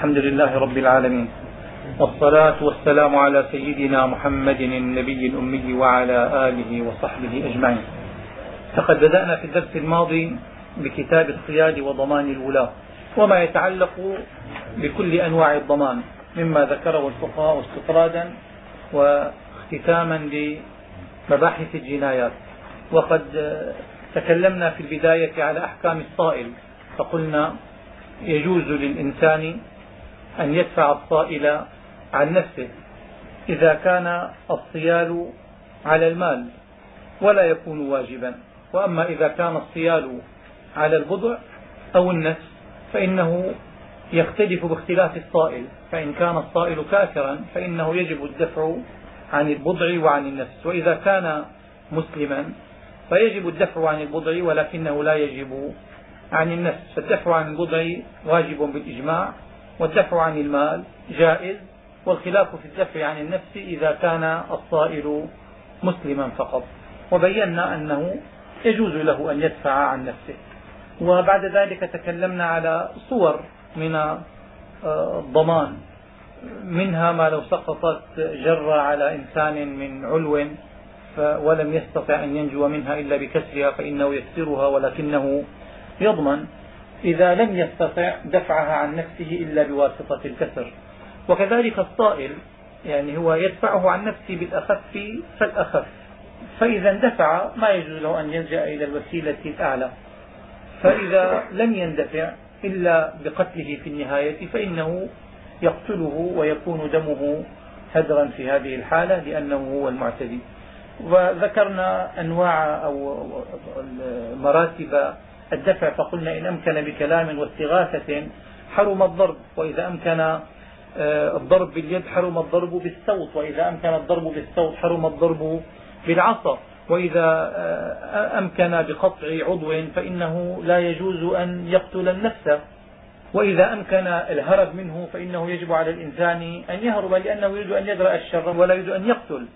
الحمد لله رب العالمين. والصلاة والسلام على سيدنا محمد النبي الأمي وعلى آله وصحبه أجمعين. فقد بدأنا في الدرس الماضي بكتاب الصياد وضمان الولاة وما يتعلق بكل أنواع الضمان مما ذكره الفقهاء استطرادا واختتاما بمباحث الجنايات. وقد تكلمنا في البداية على أحكام الصائل فقلنا يجوز للإنسان أن يدفع الصائل عن نفسه إذا كان الصيال على المال ولا يكون واجبا. وأما إذا كان الصيال على البضع أو النفس فإنه يختلف باختلاف الصائل. فإن كان الصائل كافرا فإنه يجب الدفع عن البضع وعن النفس. وإذا كان مسلما فيجب الدفع عن البضع ولكنه لا يجب عن النفس. فالدفع عن البضع واجب بالإجماع والدفع عن المال جائز والخلاف في الدفع عن النفس إذا كان الصائل مسلما فقط. وبينا أنه يجوز له أن يدفع عن نفسه. وبعد ذلك تكلمنا على صور من آه، الضمان منها ما لو سقطت جرة على إنسان من علو ولم يستطع أن ينجو منها إلا بكسرها فإنه يكسرها ولكنه يضمن. إذا لم يستطع دفعها عن نفسه إلا بواسطة الكسر. وكذلك الصائل يعني هو يدفعه عن نفسه بالأخف فالأخف. فإذا اندفع ما يجوز له أن يلجأ إلى الوسيلة الأعلى. فإذا لم يندفع إلا بقتله في النهاية فإنه يقتله ويكون دمه هدرا في هذه الحالة لأنه هو المعتدي. وذكرنا أنواع أو مراتب الدفع فقلنا إن أمكن بكلام واستغاثة حرم الضرب وإذا أمكن آه، الضرب باليد حرم الضرب بالصوت وإذا أمكن الضرب بالصوت حرم الضرب بالعصا. وإذا آه، أمكن بقطع عضو فإنه لا يجوز أن يقتل النفس. وإذا أمكن الهرب منه فإنه يجب على الإنسان أن يهرب لأنه يريد أن يدرأ الشر ولا يريد أن يقتل.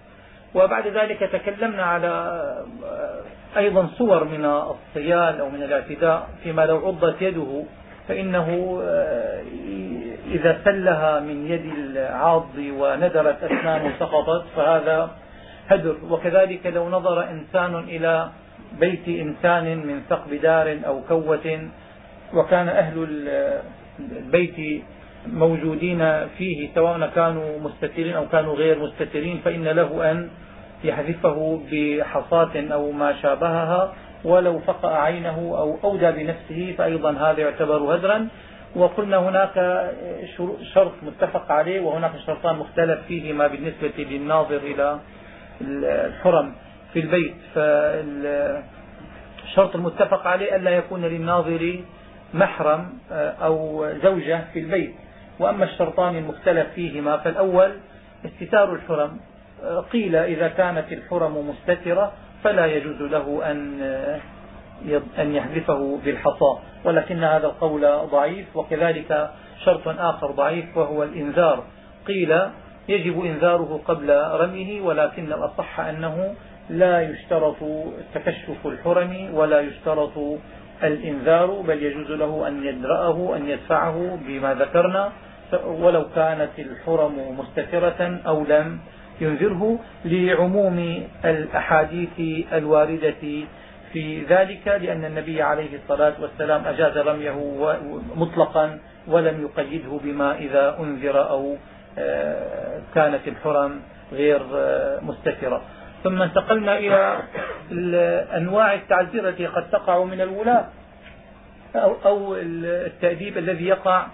وبعد ذلك تكلمنا على آه، أيضا صور من الصيال أو من الاعتداء فيما لو عضت يده فإنه آه، إذا سلها من يد العاض وندرت أسنانه سقطت فهذا هدر. وكذلك لو نظر إنسان إلى بيت إنسان من ثقب دار أو كوة وكان أهل البيت موجودين فيه سواء كانوا مستترين أو كانوا غير مستترين فإن له أن يحذفه بحصاة أو ما شابهها ولو فقأ عينه أو أودى بنفسه فأيضا هذا يعتبر هدرا وقلنا هناك شرط متفق عليه وهناك شرطان مختلف فيهما بالنسبة للناظر إلى الحرم في البيت. فالشرط المتفق عليه ألا يكون للناظر محرم أو زوجة في البيت. وأما الشرطان المختلف فيهما فالأول استتار الحرم قيل إذا كانت الحرم مستترة فلا يجوز له أن أن يحذفه بالحصى ولكن هذا القول ضعيف وكذلك شرط آخر ضعيف وهو الإنذار. قيل يجب إنذاره قبل رميه ولكن الأصح أنه لا يشترط تكشف الحرم ولا يشترط الإنذار بل يجوز له أن يدرأه أن يدفعه بما ذكرنا ولو كانت الحرم مستترة أو لم ينذره لعموم الأحاديث الواردة في ذلك لأن النبي عليه الصلاة والسلام أجاز رميه مطلقا ولم يقيده بما إذا أنذر أو آه، كانت الحرم غير آه، مستترة. ثم انتقلنا إلى أنواع التعزير التي قد تقع من الولاة أو التأديب الذي يقع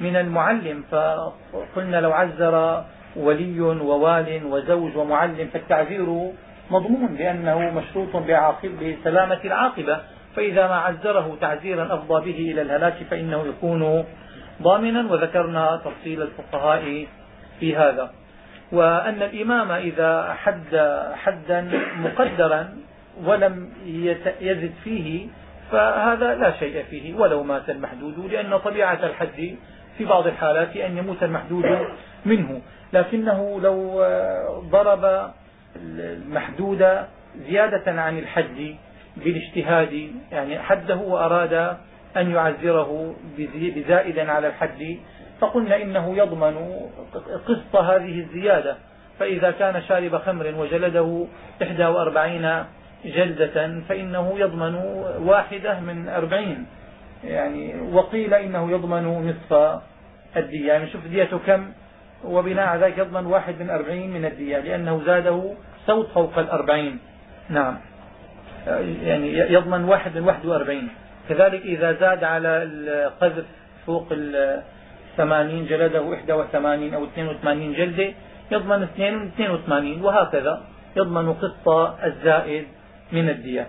من المعلم. فقلنا لو عزر ولي ووال وزوج ومعلم فالتعزير مضمون لأنه مشروط بسلامة العاقبة. فإذا ما عزره تعزيرا أفضى به إلى الهلاك فإنه يكون ضامنا وذكرنا تفصيل الفقهاء في هذا. وأن الإمام إذا حد حدا مقدرا ولم يزد فيه فهذا لا شيء فيه ولو مات المحدود لأن طبيعة الحد في بعض الحالات أن يموت المحدود منه. لكنه لو ضرب المحدود زيادة عن الحد بالاجتهاد يعني حده وأراد أن يعزره بزائدا على الحد فقلنا إنه يضمن قسط هذه الزيادة. فإذا كان شارب خمر وجلده 41 جلدة فإنه يضمن واحدة من أربعين. يعني وقيل إنه يضمن نصف الدية. يعني شوف ديته كم؟ وبناء على ذلك يضمن واحد من أربعين من الدية لأنه زاده صوت فوق الأربعين. نعم. يعني يضمن واحد من واحد وأربعين. كذلك إذا زاد على القذف فوق الثمانين جلده إحدى وثمانين أو اثنين وثمانين جلدة يضمن اثنين واثنين وثمانين. وهكذا يضمن قسط الزائد من الدية.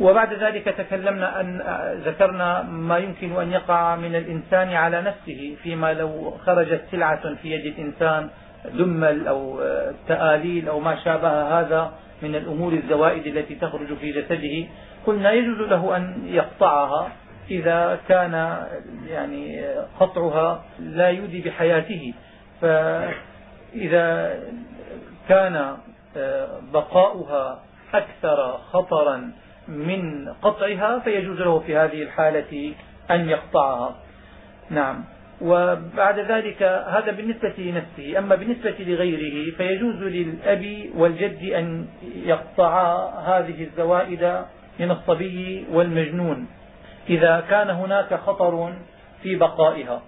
وبعد ذلك تكلمنا أن ذكرنا ما يمكن أن يقع من الإنسان على نفسه فيما لو خرجت سلعة في يد الإنسان دمل أو تآليل أو ما شابه هذا من الأمور الزوائد التي تخرج في جسده قلنا يجوز له أن يقطعها إذا كان يعني قطعها لا يودي بحياته. فإذا كان بقاؤها أكثر خطرا من قطعها فيجوز له في هذه الحالة أن يقطعها. نعم. وبعد ذلك هذا بالنسبة لنفسه. أما بالنسبة لغيره فيجوز للأب والجد أن يقطعا هذه الزوائد من الصبي والمجنون إذا كان هناك خطر في بقائها.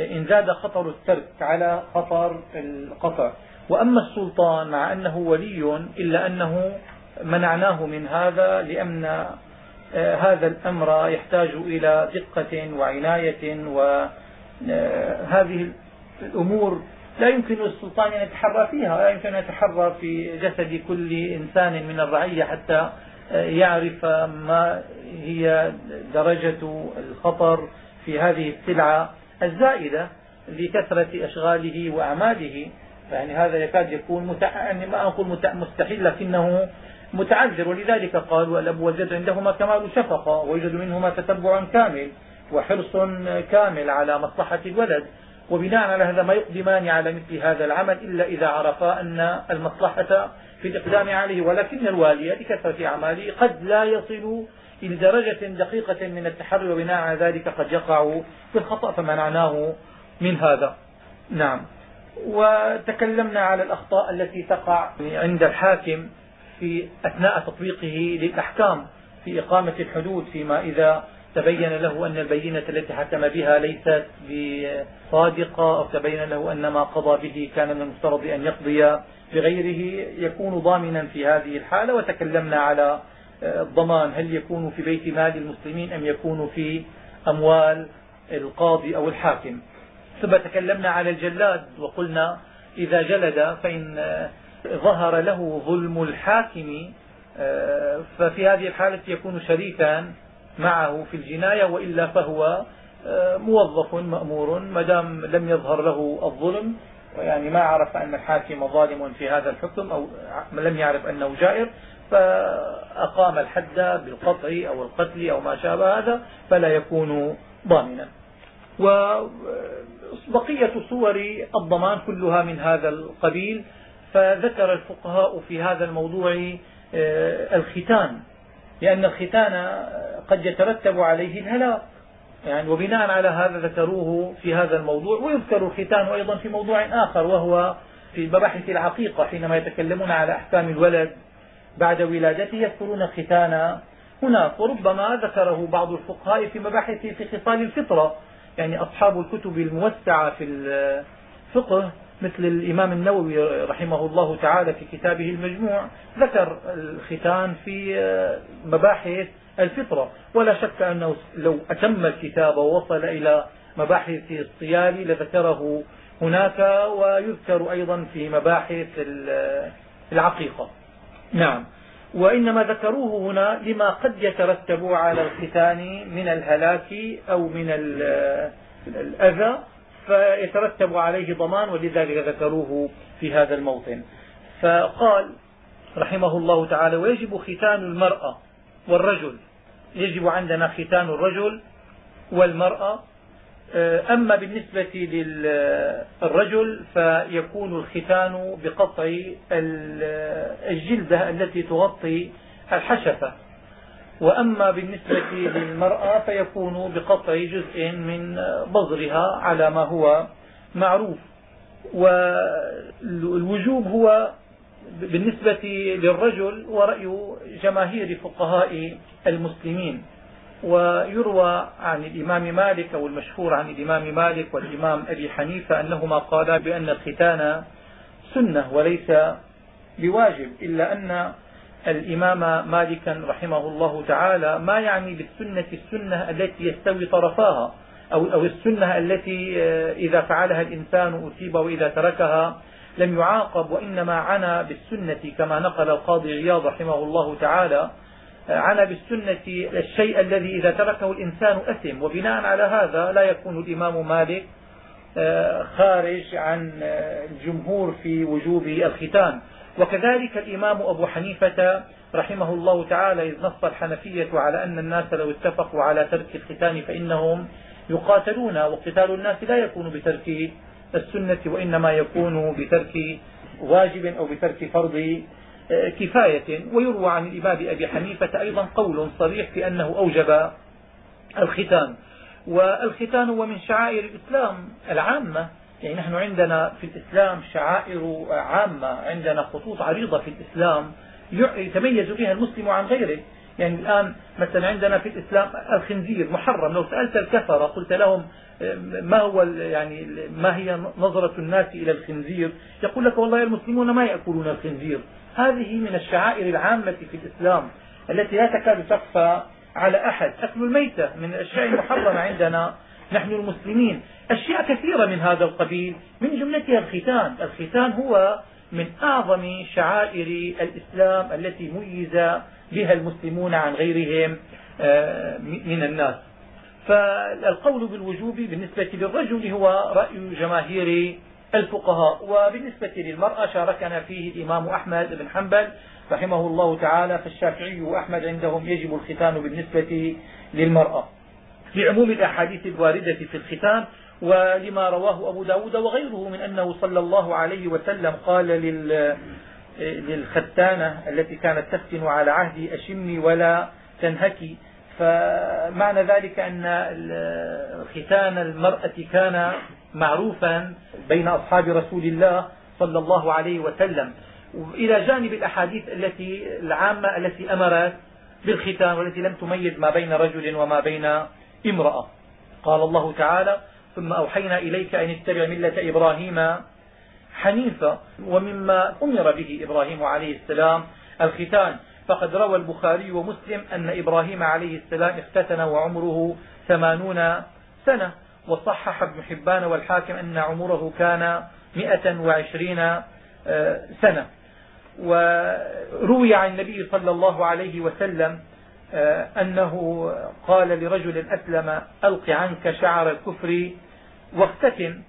إن زاد خطر الترك على خطر القطع. وأما السلطان مع أنه ولي إلا أنه منعناه من هذا لأن آه، هذا الأمر يحتاج إلى دقة وعناية وهذه الأمور لا يمكن للسلطان أن يتحرى فيها لا يمكن أن يتحرى في جسد كل إنسان من الرعية حتى آه، يعرف ما هي درجة الخطر في هذه السلعة الزائدة لكثرة أشغاله وأعماله. يعني هذا يكاد يكون متع... يعني ما أقول مستحيل لكنه متعذر. ولذلك قالوا الأب والجد عندهما كمال شفقة ويوجد منهما تتبع كامل وحرص كامل على مصلحة الولد. وبناء على هذا ما يقدمان على مثل هذا العمل إلا إذا عرفا أن المصلحة في الإقدام عليه. ولكن الوالي لكثرة أعماله قد لا يصل إلى درجة دقيقة من التحري وبناء على ذلك قد يقع في الخطأ فمنعناه من هذا. نعم. وتكلمنا على الأخطاء التي تقع عند الحاكم. في أثناء تطبيقه للأحكام في إقامة الحدود فيما إذا تبين له أن البينة التي حكم بها ليست بصادقة أو تبين له أن ما قضى به كان من المفترض أن يقضي بغيره يكون ضامنا في هذه الحالة. وتكلمنا على الضمان هل يكون في بيت مال المسلمين أم يكون في أموال القاضي أو الحاكم. ثم تكلمنا على الجلاد وقلنا إذا جلد فإن ظهر له ظلم الحاكم آه، ففي هذه الحالة يكون شريكا معه في الجناية وإلا فهو آه، موظف مأمور ما دام لم يظهر له الظلم يعني ما عرف أن الحاكم ظالم في هذا الحكم أو لم يعرف أنه جائر فأقام الحد بالقطع أو القتل أو ما شابه هذا فلا يكون ضامنا. وبقية صور الضمان كلها من هذا القبيل فذكر الفقهاء في هذا الموضوع آه، الختان لأن الختان قد يترتب عليه الهلاك. يعني وبناء على هذا ذكروه في هذا الموضوع ويذكر الختان أيضا في موضوع آخر وهو في مباحث العقيقة حينما يتكلمون على أحكام الولد بعد ولادته يذكرون الختان هناك. وربما ذكره بعض الفقهاء في مباحث في خصال الفطرة يعني أصحاب الكتب الموسعة في الفقه. مثل الإمام النووي رحمه الله تعالى في كتابه المجموع ذكر الختان في مباحث الفطرة. ولا شك أنه لو أتم الكتاب ووصل إلى مباحث الصيال لذكره هناك ويذكر أيضا في مباحث العقيقة. نعم. وإنما ذكروه هنا لما قد يترتب على الختان من الهلاك أو من الأذى. فيترتب عليه ضمان ولذلك ذكروه في هذا الموطن. فقال رحمه الله تعالى ويجب ختان المرأة والرجل. يجب عندنا ختان الرجل والمرأة. أما بالنسبة للرجل فيكون الختان بقطع الجلدة التي تغطي الحشفة. وأما بالنسبة للمرأة فيكون بقطع جزء من بظرها على ما هو معروف. والوجوب هو بالنسبة للرجل ورأي جماهير فقهاء المسلمين. ويروى عن الإمام مالك أو المشهور عن الإمام مالك والإمام أبي حنيفة أنهما قالا بأن الختان سنة وليس بواجب إلا أن الإمام مالكا رحمه الله تعالى ما يعني بالسنة السنة التي يستوي طرفاها أو, أو السنة التي إذا فعلها الإنسان أصيب وإذا تركها لم يعاقب وإنما عنى بالسنة كما نقل القاضي عياض رحمه الله تعالى عنى بالسنة الشيء الذي إذا تركه الإنسان أثم وبناء على هذا لا يكون الإمام مالك آه، خارج عن آه، الجمهور في وجوب الختان. وكذلك الإمام أبو حنيفة رحمه الله تعالى إذ نص الحنفية على أن الناس لو اتفقوا على ترك الختان فإنهم يقاتلون وقتال الناس لا يكون بترك السنة وإنما يكون بترك واجب أو بترك فرض آه، كفاية. ويروى عن الإمام أبي حنيفة أيضا قول صريح في أنه أوجب الختان. والختان هو من شعائر الإسلام العامة. يعني نحن عندنا في الإسلام شعائر عامة عندنا خطوط عريضة في الإسلام يتميز بها المسلم عن غيره. يعني الآن مثلا عندنا في الإسلام الخنزير محرم لو سألت الكفر قلت لهم ما هو يعني ما هي نظرة الناس إلى الخنزير؟ يقول لك والله المسلمون ما يأكلون الخنزير. هذه من الشعائر العامة في الإسلام التي لا تكاد تخفى على أحد. أكل الميتة من الأشياء المحرمة عندنا نحن المسلمين. أشياء كثيرة من هذا القبيل من جملتها الختان. الختان هو من أعظم شعائر الإسلام التي ميز بها المسلمون عن غيرهم آه، من الناس. فالقول بالوجوب بالنسبة للرجل هو رأي جماهير الفقهاء. وبالنسبة للمرأة شاركنا فيه الإمام أحمد بن حنبل رحمه الله تعالى فالشافعي وأحمد عندهم يجب الختان بالنسبة للمرأة. في عموم الأحاديث الواردة في الختان ولما رواه أبو ب داود وغيره من أنه صلى الله عليه وسلم قال لل للختانة التي كانت تختن على عهد أشمي ولا تنهكي. فمعنى ذلك أن ختان المرأة كان معروفا بين أصحاب رسول الله صلى الله عليه وسلم. إلى جانب الأحاديث التي العامة التي أمرت بالختان والتي لم تميز ما بين رجل وما بين امرأة. قال الله تعالى ثم أوحينا إليك أن اتبع ملة إبراهيم حنيفا ومما أمر به إبراهيم عليه السلام. الختان فقد روى البخاري ومسلم أن إبراهيم عليه السلام اختتن وعمره ثمانون سنة. وصحح ابن حبان والحاكم أن عمره كان م وعشرين آه، سنة. وروي عن النبي صلى الله عليه وسلم أنه قال لرجل أسلم ألق عنك شعر الكفر واختتن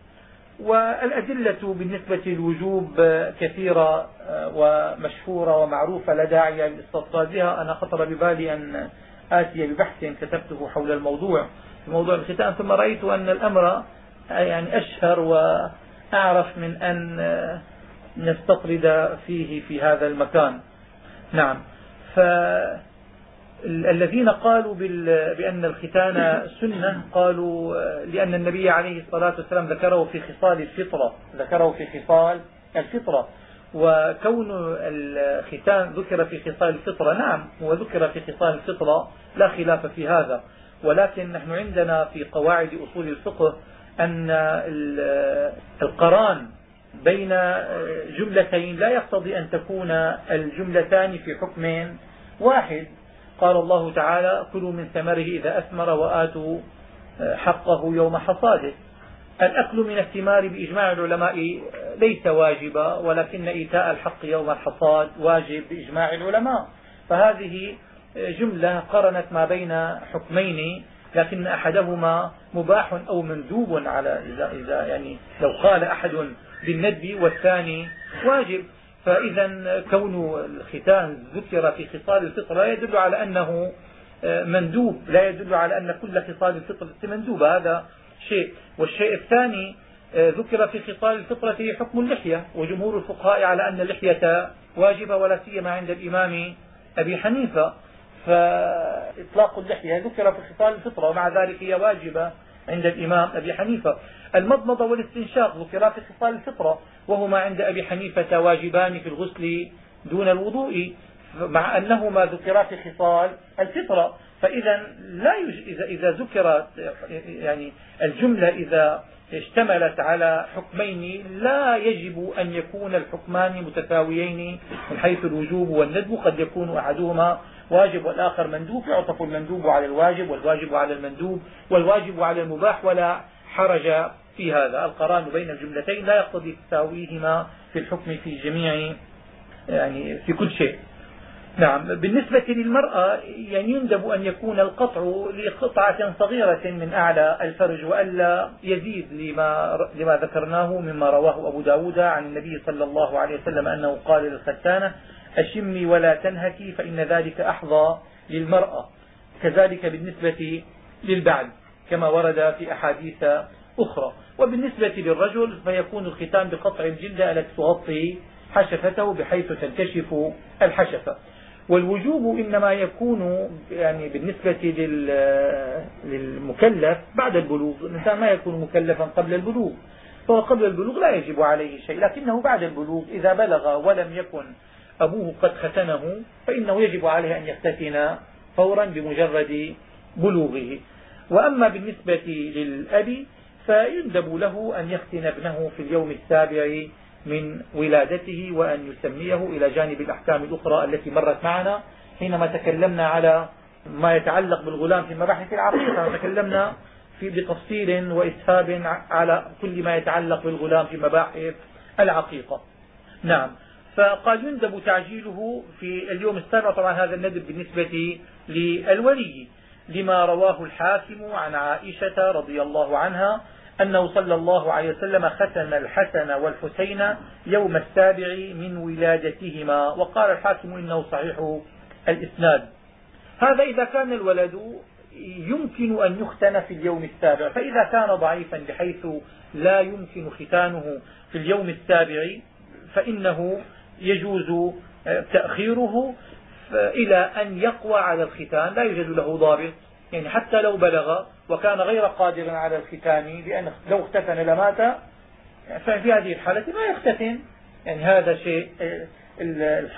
والأدلة بالنسبة للوجوب كثيرة آه، ومشهورة ومعروفة لا داعي لاستطرادها أنا خطر ببالي أن آتي ببحث كتبته حول الموضوع في موضوع الختان ثم رأيت أن الأمر يعني أشهر وأعرف من أن نستطرد فيه في هذا المكان. نعم. ف الذين قالوا بأن الختان سنة قالوا لأن النبي عليه الصلاة والسلام ذكره في خصال الفطرة ذكره في خصال الفطرة. وكون الختان ذكر في خصال الفطرة نعم هو ذكر في خصال الفطرة لا خلاف في هذا. ولكن نحن عندنا في قواعد أصول الفقه أن القران بين جملتين لا يقتضي أن تكون الجملتان في حكم واحد. قال الله تعالى كلوا من ثمره إذا أثمر وآتوا حقه يوم حصاده. الأكل من الثمار بإجماع العلماء ليس واجبا ولكن إيتاء الحق يوم الحصاد واجب بإجماع العلماء. فهذه جملة قرنت ما بين حكمين لكن أحدهما مباح أو مندوب على إذا, إذا يعني لو قال أحد بالندب والثاني واجب. فإذا كون الختان ذكر في خصال الفطر لا يدل على أنه آه، مندوب. لا يدل على أن كل خصال الفطرة مندوبة هذا شيء. والشيء الثاني آه، ذكر في خصال الفطرة حكم اللحية. وجمهور الفقهاء على أن اللحية واجبة ولا سيما عند الإمام أبي حنيفة. فإطلاق اللحية ذكر في خصال الفطرة ومع ذلك هي واجبة. عند الإمام أبي حنيفة. المضمضة والاستنشاق ذكرا في خصال الفطرة وهما عند أبي حنيفة واجبان في الغسل دون الوضوء مع أنهما ذكرا في خصال الفطرة. فإذا لا يج... إذا, إذا ذكرت يعني الجملة إذا اشتملت على حكمين لا يجب أن يكون الحكمان متساويين من حيث الوجوب والندب قد يكون أحدهما واجب والآخر مندوب يعطف المندوب على الواجب والواجب على المندوب والواجب على المباح ولا حرج في هذا. القران بين الجملتين لا يقتضي تساويهما في الحكم في جميع يعني في كل شيء. نعم. بالنسبة للمرأة يعني يندب أن يكون القطع لقطعة صغيرة من أعلى الفرج وألا يزيد لما, لما ذكرناه مما رواه أبو ب داود عن النبي صلى الله عليه وسلم أنه قال للختانة أشمي ولا تنهكي فإن ذلك أحظى للمرأة. كذلك بالنسبة للبعل كما ورد في أحاديث أخرى. وبالنسبة للرجل فيكون الختان بقطع الجلد التي تغطي حشفته بحيث تنكشف الحشفة. والوجوب إنما يكون يعني بالنسبة للمكلف بعد البلوغ. الإنسان ما يكون مكلفا قبل البلوغ. فهو قبل البلوغ لا يجب عليه شيء لكنه بعد البلوغ إذا بلغ ولم يكن أبوه قد ختنه فإنه يجب عليه أن يختتن فورا بمجرد بلوغه. وأما بالنسبة للأب فيندب له أن يختن ابنه في اليوم السابع من ولادته وأن يسميه إلى جانب الأحكام الأخرى التي مرت معنا حينما تكلمنا على ما يتعلق بالغلام في مباحث العقيقة تكلمنا في بتفصيل وإسهاب على كل ما يتعلق بالغلام في مباحث العقيقة. نعم. فقال يندب تعجيله في اليوم السابع. طبعا هذا الندب بالنسبة للولي لما رواه الحاكم عن عائشة رضي الله عنها أنه صلى الله عليه وسلم ختم الحسن والحسين يوم السابع من ولادتهما. وقال الحاكم إنه صحيح الإسناد. هذا إذا كان الولد يمكن أن يختن في اليوم السابع فإذا كان ضعيفا بحيث لا يمكن ختانه في اليوم السابع فإنه يجوز تأخيره إلى أن يقوى على الختان لا يوجد له ضابط. يعني حتى لو بلغ وكان غير قادر على الختان لأن لو اختتن لمات ففي هذه الحالة ما يختتن. يعني هذا شيء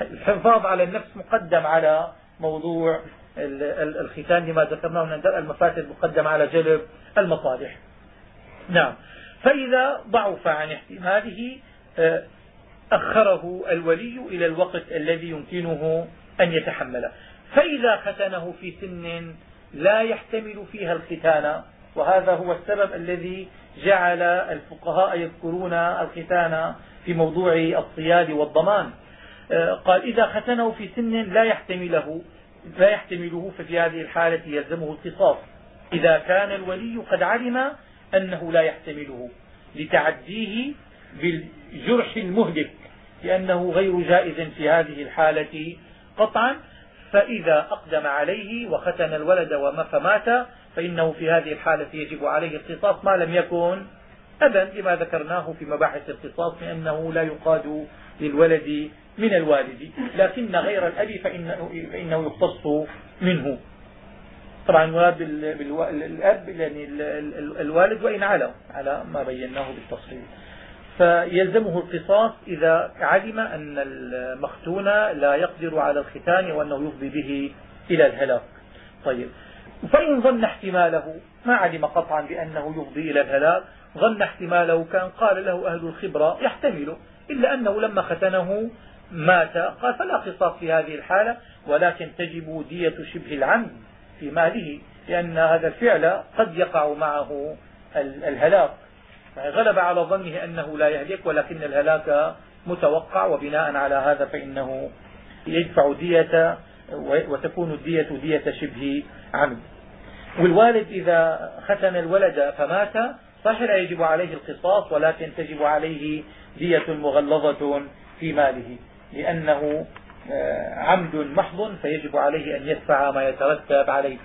الحفاظ على النفس مقدم على موضوع الختان لما ذكرناه من المفاسد مقدم على جلب المصالح. نعم. فإذا ضعف عن احتماله آه، أخره الولي إلى الوقت الذي يمكنه أن يتحمله. فإذا ختنه في سن لا يحتمل فيها الختان وهذا هو السبب الذي جعل الفقهاء يذكرون الختان في موضوع الصياد والضمان. آه، قال إذا ختنه في سن لا يحتمله لا يحتمله ففي هذه الحالة يلزمه القصاص إذا كان الولي قد علم أنه لا يحتمله لتعديه بالجرح المهلك لأنه غير جائز في هذه الحالة قطعا فإذا أقدم عليه وختن الولد فمات فإنه في هذه الحالة يجب عليه القصاص ما لم يكن أبا لما ذكرناه في مباحث القصاص من لا يقاد للولد من الوالد. لكن غير الأب فإنه, فإنه يقتص منه. طبعا المراد بالاب يعني الوالد وإن على على ما بيناه بالتفصيل. فيلزمه القصاص إذا علم أن المختون لا يقدر على الختان وأنه يفضي به إلى الهلاك. طيب. فإن ظن احتماله ما علم قطعا بأنه يفضي إلى الهلاك. ظن احتماله كان قال له أهل الخبرة يحتمله إلا أنه لما ختنه مات. قال فلا قصاص في هذه الحالة ولكن تجب دية شبه العمد في ماله لأن هذا الفعل قد يقع معه الهلاك. غلب على ظنه أنه لا يهلك ولكن الهلاك متوقع. وبناء على هذا فإنه يدفع دية وتكون الدية دية شبه عمد. والوالد إذا ختن الولد فمات صحيح لا يجب عليه القصاص ولكن تجب عليه دية مغلظة في ماله لأنه آه، عمد محض فيجب عليه أن يدفع ما يترتب عليه.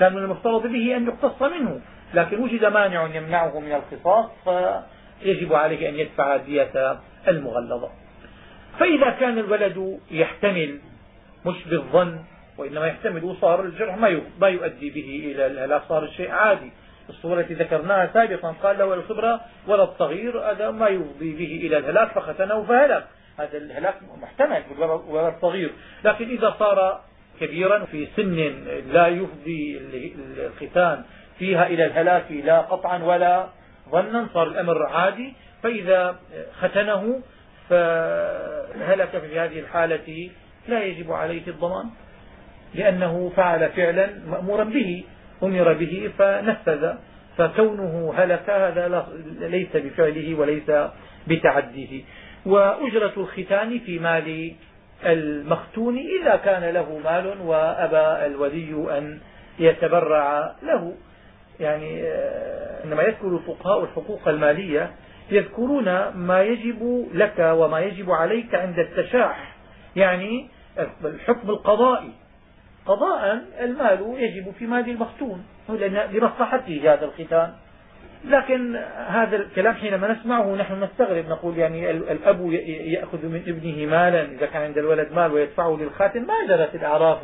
كان من المفترض به أن يقتص منه. لكن وجد مانع يمنعه من القصاص فيجب عليه أن يدفع الدية المغلظة. فإذا كان الولد يحتمل مش بالظن وإنما يحتمل وصار الجرح ما يؤدي به إلى الهلاك صار الشيء عادي. الصورة التي ذكرناها سابقا قال له ولا الصبرة ولا الصغير هذا ما يفضي به إلى الهلاك فختنه فهلك. هذا الهلاك محتمل ولا الصغير لكن إذا صار كبيرا في سن لا يفضي الختان فيها إلى الهلاك لا قطعا ولا ظنا صار الأمر عادي. فإذا ختنه فهلك في هذه الحالة لا يجب عليه الضمان لأنه فعل فعلا مأمورا به أمر به فنفذ. فكونه هلك هذا ليس بفعله وليس بتعديه. وأجرة الختان في مال المختون إذا كان له مال وأبى الولي أن يتبرع له. يعني آه، عندما يذكر الفقهاء الحقوق المالية يذكرون ما يجب لك وما يجب عليك عند التشاح يعني الحكم القضائي. قضاء المال يجب في مال المختون لمصلحته هذا الختان لكن هذا الكلام حينما نسمعه نحن نستغرب نقول يعني الأب يأخذ من ابنه مالا إذا كان عند الولد مال ويدفعه للخاتم ما جرت الأعراف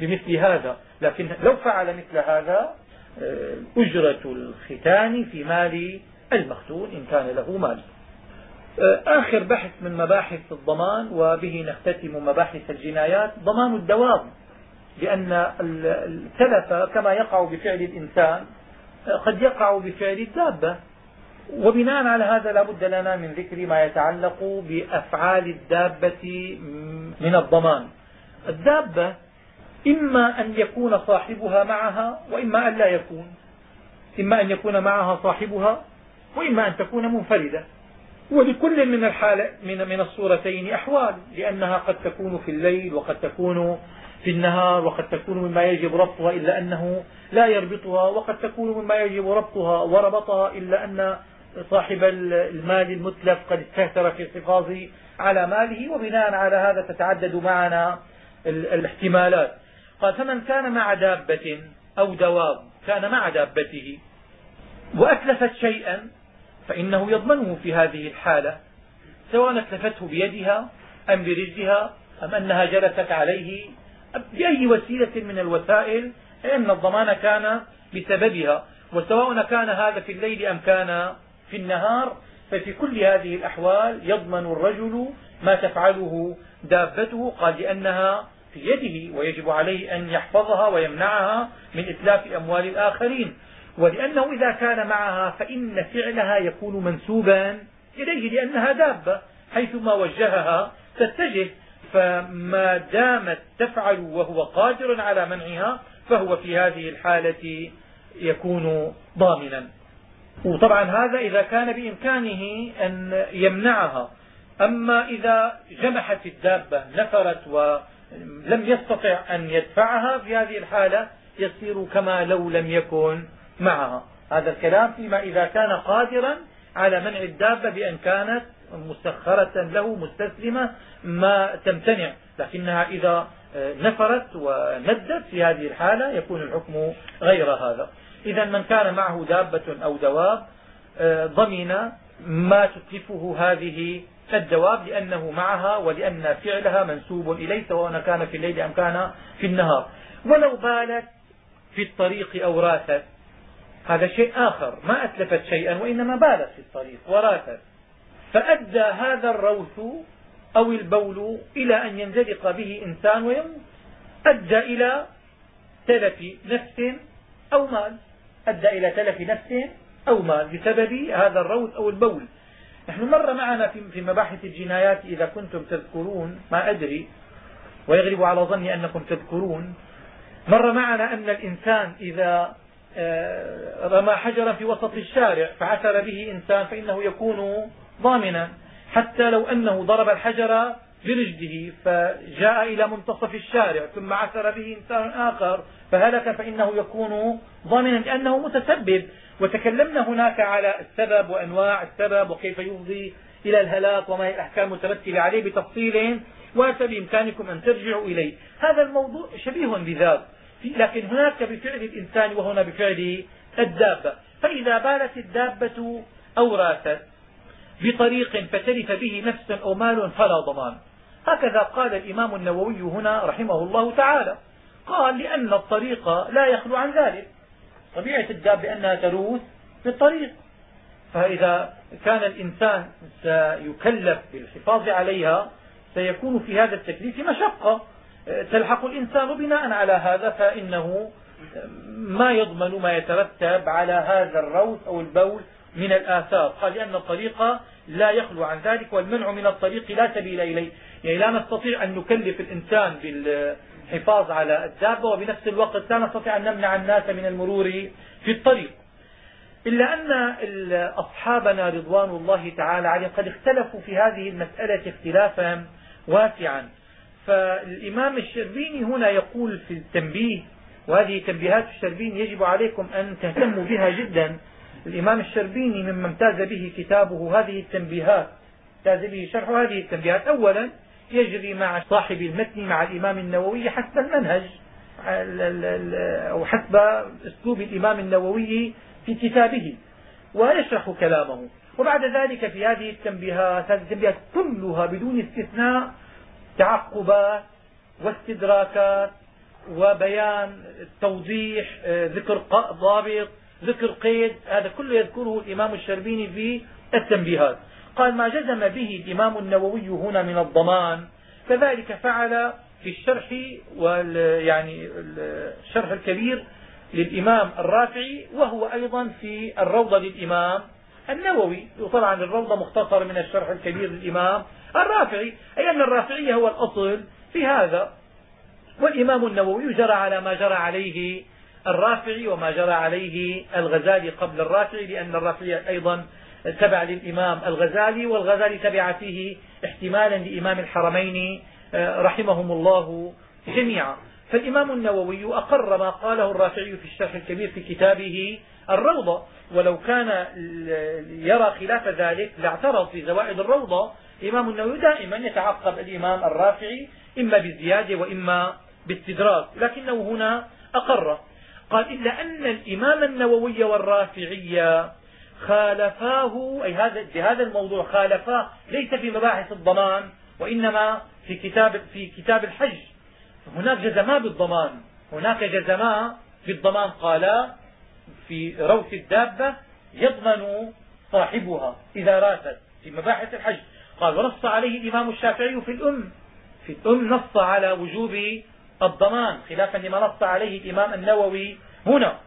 بمثل هذا. لكن لو فعل مثل هذا آه، أجرة الختان في مال المختون إن كان له مال. آه، آخر بحث من مباحث الضمان وبه نختتم مباحث الجنايات ضمان الدواب لأن التلف كما يقع بفعل الإنسان قد يقع بفعل الدابة. وبناء على هذا لا بد لنا من ذكر ما يتعلق بأفعال الدابة من الضمان. الدابة إما أن يكون صاحبها معها وإما أن لا يكون. إما أن يكون معها صاحبها وإما أن تكون منفردة. ولكل من الحالة من من الصورتين أحوال لأنها قد تكون في الليل وقد تكون في النهار وقد تكون مما يجب ربطها إلا أنه لا يربطها وقد تكون مما يجب ربطها وربطها إلا أن صاحب المال المتلف قد استهتر في الحفاظ على ماله وبناء على هذا تتعدد معنا الاحتمالات. قال فمن كان مع دابة أو دواب كان مع دابته وأتلفت شيئا فإنه يضمنه في هذه الحالة سواء أتلفته بيدها أم برجلها أم أنها جلست عليه بأي وسيلة من الوسائل فإن الضمان كان بسببها وسواء كان هذا في الليل أم كان في النهار ففي كل هذه الأحوال يضمن الرجل ما تفعله دابته قال لأنها في يده ويجب عليه أن يحفظها ويمنعها من إتلاف أموال الآخرين. ولأنه إذا كان معها فإن فعلها يكون منسوبا إليه لأنها دابة. حيثما وجهها تتجه فما دامت تفعل وهو قادر على منعها فهو في هذه الحالة يكون ضامنا. وطبعا هذا إذا كان بإمكانه أن يمنعها. أما إذا جمحت الدابة نفرت ولم يستطع أن يدفعها في هذه الحالة يصير كما لو لم يكن معها. هذا الكلام فيما إذا كان قادرا على منع الدابة بأن كانت مسخرة له مستسلمة ما تمتنع. لكنها إذا آه، نفرت وندت في هذه الحالة يكون الحكم غير هذا. إذا من كان معه دابة أو دواب آه، ضمن ما تتلفه هذه الدواب لأنه معها ولأن فعلها منسوب إليه سواء كان في الليل أم كان في النهار. ولو بالت في الطريق أو راثت هذا شيء آخر. ما أتلفت شيئا وإنما بالت في الطريق وراثت فأدى هذا الروث أو البول إلى أن ينزلق به إنسان ويموت. أدى إلى تلف نفس أو مال. أدى إلى تلف نفس أو مال. بسبب هذا الروث أو البول. نحن مر معنا في مباحث الجنايات إذا كنتم تذكرون ما أدري ويغلب على ظني أنكم تذكرون مر معنا أن الإنسان إذا آه، رمى حجرا في وسط الشارع فعثر به إنسان فإنه يكون ضامنا حتى لو أنه ضرب الحجر برجله فجاء إلى منتصف الشارع ثم عثر به إنسان آخر فهلك فإنه يكون ضامنا لأنه متسبب. وتكلمنا هناك على السبب وأنواع السبب وكيف يفضي إلى الهلاك وما هي الأحكام المترتبة عليه بتفصيل واتى بإمكانكم أن ترجعوا إليه. هذا الموضوع شبيه بذاك لكن هناك بفعل الإنسان وهنا بفعل الدابة. فإذا بالت الدابة أو راتت بطريق فتلف به نفس أو مال فلا ضمان. هكذا قال الإمام النووي هنا رحمه الله تعالى. قال لأن الطريق لا يخلو عن ذلك. طبيعة الدابة أنها تروث في الطريق. فإذا كان الإنسان سيكلف بالحفاظ عليها سيكون في هذا التكليف مشقة. تلحق الإنسان بناء على هذا فإنه ما يضمن ما يترتب على هذا الروث أو البول من الآثار. قال لأن الطريق لا يخلو عن ذلك والمنع من الطريق لا سبيل إليه. يعني لا نستطيع أن نكلف الإنسان بالحفاظ على الدابة وبنفس الوقت لا نستطيع أن نمنع الناس من المرور في الطريق. إلا أن أصحابنا رضوان الله تعالى عليهم قد اختلفوا في هذه المسألة اختلافا واسعا. فالإمام الشربيني هنا يقول في التنبيه وهذه تنبيهات الشربيني يجب عليكم أن تهتموا بها جدا. الإمام الشربيني مما امتاز به كتابه هذه التنبيهات امتاز به شرح هذه التنبيهات. أولا يجري مع صاحب المتن مع الإمام النووي حسب المنهج أو حسب أسلوب الإمام النووي في كتابه. ويشرح كلامه. وبعد ذلك في هذه التنبيهات هذه التنبيهات كلها بدون استثناء تعقبات واستدراكات وبيان توضيح آه، ذكر ضابط ذكر قيد هذا كله يذكره الإمام الشربيني في التنبيهات. قال ما جزم به الإمام النووي هنا من الضمان كذلك فعل في الشرح وال يعني الشرح الكبير للإمام الرافعي وهو أيضا في الروضة للإمام النووي. وطبعا الروضة مختصر من الشرح الكبير للإمام الرافعي أي أن الرافعي هو الأصل في هذا. والإمام النووي جرى على ما جرى عليه الرافعي وما جرى عليه الغزالي قبل الرافعي لأن الرافعي أيضا تبع للإمام الغزالي والغزالي تبع فيه احتمالا لإمام الحرمين آه، رحمهم الله جميعا. فالإمام النووي أقر ما قاله الرافعي في الشرح الكبير في كتابه الروضة. ولو كان يرى خلاف ذلك لاعترض في زوائد الروضة. الإمام النووي دائما يتعقب الإمام الرافعي إما بزيادة وإما باستدراك لكنه هنا أقر. قال إلا أن الإمام النووي والرافعي خالفاه أي هذا بهذا الموضوع خالفاه ليس في مباحث الضمان وإنما في كتاب في كتاب الحج. هناك جزما بالضمان. هناك جزما بالضمان. قالا في روث الدابة يضمن صاحبها إذا راتت في مباحث الحج. قال ونص عليه الإمام الشافعي في الأم. في الأم نص على وجوب الضمان خلافا لما نص عليه الإمام النووي هنا.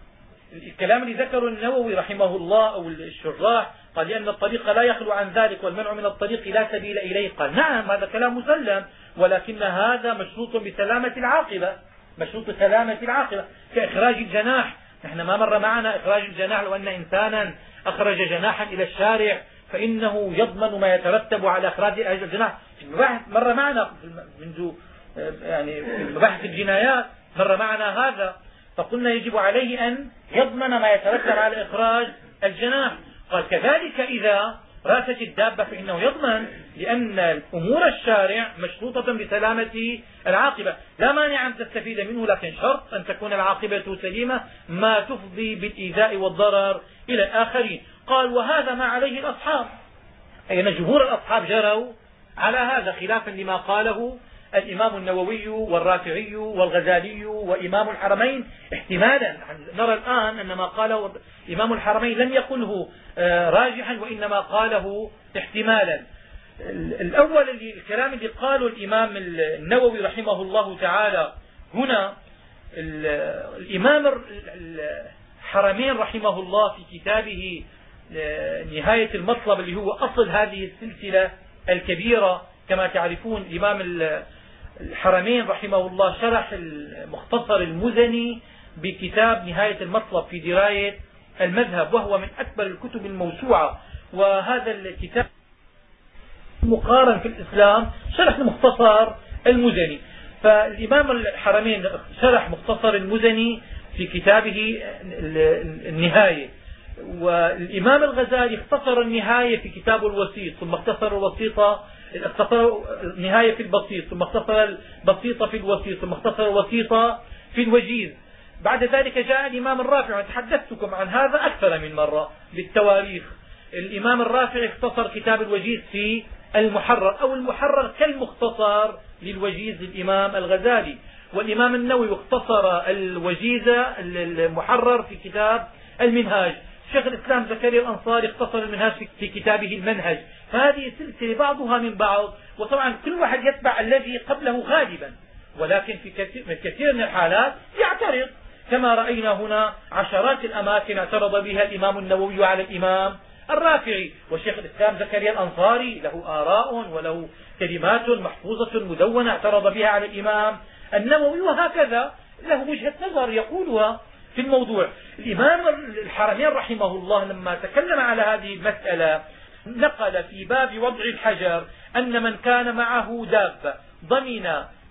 الكلام اللي ذكره النووي رحمه الله أو الشراح قال لأن الطريق لا يخلو عن ذلك والمنع من الطريق لا سبيل إليه. قال نعم هذا كلام مسلم ولكن هذا مشروط بسلامة العاقبة مشروط سلامة العاقبة كإخراج الجناح. نحن ما مر معنا إخراج الجناح لو أن إنسانا أخرج جناحا إلى الشارع فإنه يضمن ما يترتب على إخراج الجناح. مر معنا منذ يعني في مباحث الجنايات مر معنا هذا. فقلنا يجب عليه أن يضمن ما يترتب على إخراج الجناح. قال كذلك إذا راتت الدابة فإنه يضمن لأن أمور الشارع مشروطة بسلامة العاقبة. لا مانع أن تستفيد منه لكن شرط أن تكون العاقبة سليمة ما تفضي بالإيذاء والضرر إلى الآخرين. قال وهذا ما عليه الأصحاب. أي أن جمهور الأصحاب جروا على هذا خلافا لما قاله الإمام النووي والرافعي والغزالي وإمام الحرمين. احتمالا نرى الآن أن ما قاله إمام الحرمين لم يقله آه، راجحا وإنما قاله احتمالا. الأول اللي الكلام اللي قاله الإمام النووي رحمه الله تعالى هنا الإمام الحرمين رحمه الله في كتابه آه، نهاية المطلب اللي هو أصل هذه السلسلة الكبيرة. كما تعرفون الإمام الحرمين رحمه الله شرح المختصر المزني بكتاب نهاية المطلب في دراية المذهب وهو من أكبر الكتب الموسوعة. وهذا الكتاب مقارن في الإسلام شرح المختصر المزني. فالإمام الحرمين شرح مختصر المزني في كتابه النهاية. والإمام الغزالي اختصر النهاية في كتابه الوسيط ثم اختصر الوسيطة اختصر النهاية في البسيط ثم اختصر البسيطة في الوسيط ثم اختصر الوسيطة في الوجيز. بعد ذلك جاء الإمام الرافع وتحدثتكم عن هذا أكثر من مرة بالتواريخ. الإمام الرافع اختصر كتاب الوجيز في المحرر أو المحرر كالمختصر للوجيز للإمام الغزالي. والإمام النووي اختصر الوجيز المحرر في كتاب المنهاج. شيخ الإسلام زكريا الأنصاري اختصر المنهاج في كتابه المنهج. فهذه سلسلة بعضها من بعض وطبعا كل واحد يتبع الذي قبله غالبا. ولكن في كثير من الحالات يعترض. كما رأينا هنا عشرات الأماكن اعترض بها الإمام النووي على الإمام الرافعي وشيخ الإسلام زكريا الأنصاري. له آراء وله كلمات محفوظة مدونة اعترض بها على الإمام النووي وهكذا. له وجهة نظر يقولها في الموضوع. الإمام الحرمين رحمه الله لما تكلم على هذه المسألة نقل في باب وضع الحجر أن من كان معه دابة ضمن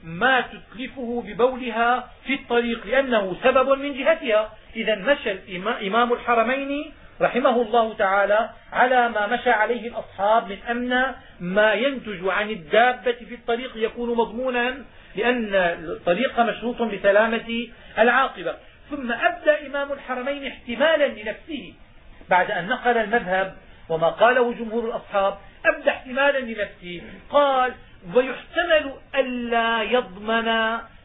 ما تتلفه ببولها في الطريق لأنه سبب من جهتها. إذا مشى إمام الحرمين رحمه الله تعالى على ما مشى عليه الأصحاب من أن ما ينتج عن الدابة في الطريق يكون مضمونا لأن الطريق مشروط بسلامة العاقبة. ثم أبدى إمام الحرمين احتمالا لنفسه بعد أن نقل المذهب وما قاله جمهور الأصحاب أبدى احتمالا لنفسه قال ويحتمل ألا يضمن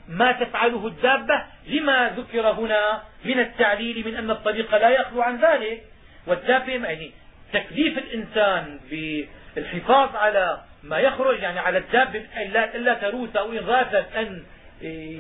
ما تفعله الدابة لما ذكر هنا من التعليل من أن الطريق لا يخلو عن ذلك. والدابة يعني تكليف الإنسان بالحفاظ على ما يخرج يعني على الدابة الا تروث أو إن راثت أن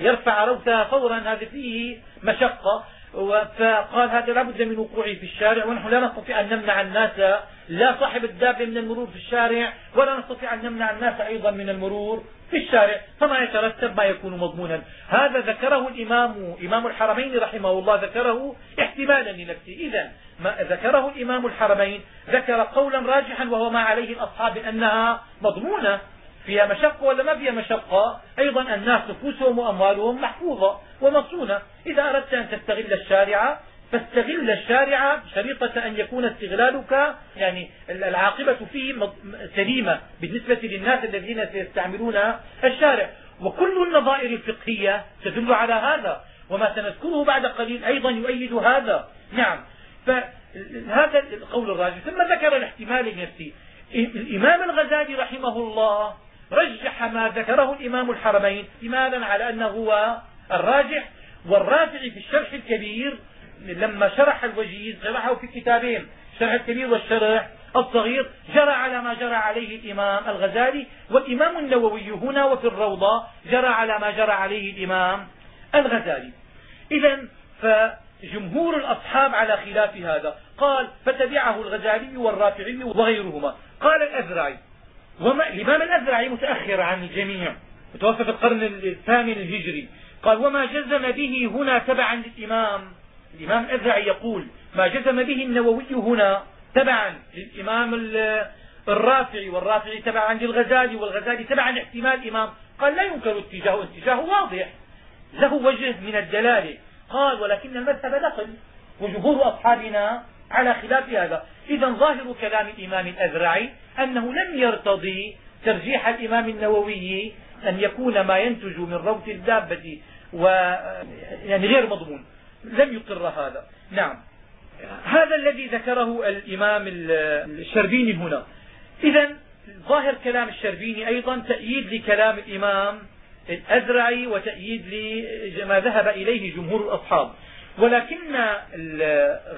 يرفع روثها فورا هذا فيه مشقة. فقال هذا لا بد من وقوعه في الشارع ونحن لا نستطيع أن نمنع الناس لا صاحب الدابة من المرور في الشارع ولا نستطيع أن نمنع الناس أيضا من المرور في الشارع فما يترتب ما يكون مضمونا. هذا ذكره الإمام إمام الحرمين رحمه الله ذكره احتمالا لنفسه. إذا ما ذكره الإمام الحرمين ذكر قولا راجحا وهو ما عليه الأصحاب أنها مضمونة. فيها مشقة ولا ما فيها مشقة؟ أيضا الناس نفوسهم وأموالهم محفوظة ومصونة. إذا أردت أن تستغل الشارع فاستغل الشارع شريطة أن يكون استغلالك يعني العاقبة فيه سليمة بالنسبة للناس الذين سيستعملون الشارع. وكل النظائر الفقهية تدل على هذا وما سنذكره بعد قليل أيضا يؤيد هذا. نعم. فهذا القول الراجح. ثم ذكر الاحتمال النفسي. الإمام الغزالي رحمه الله رجح ما ذكره الإمام الحرمين احتمالا على أنه هو الراجح والرافعي في الشرح الكبير لما شرح الوجيز شرحه في كتابين الشرح الكبير والشرح الصغير جرى على ما جرى عليه الإمام الغزالي والإمام النووي هنا وفي الروضة جرى على ما جرى عليه الإمام الغزالي. إذا فجمهور الأصحاب على خلاف هذا قال فتبعه الغزالي والرافعي وغيرهما. قال الأزرعي وما الإمام الأزرعي متأخر عن الجميع متوفى في القرن الثامن الهجري. قال وما جزم به هنا تبعا للإمام. الإمام الأزرعي يقول ما جزم به النووي هنا تبعا للإمام الرافعي والرافعي تبعا للغزالي والغزالي تبعا لاحتمال الإمام قال لا ينكر اتجاهه اتجاهه واضح له وجه من الدلالة. قال ولكن المذهب نقل وجمهور أصحابنا على خلاف هذا. إذا ظاهر كلام الإمام الأزرعي أنه لم يرتضي ترجيح الإمام النووي أن يكون ما ينتج من روث الدابة و يعني غير مضمون. لم يقر هذا. نعم. هذا الذي ذكره الإمام الشربيني هنا. إذا ظاهر كلام الشربيني أيضا تأييد لكلام الإمام الأزرعي وتأييد لما ذهب إليه جمهور الأصحاب. ولكن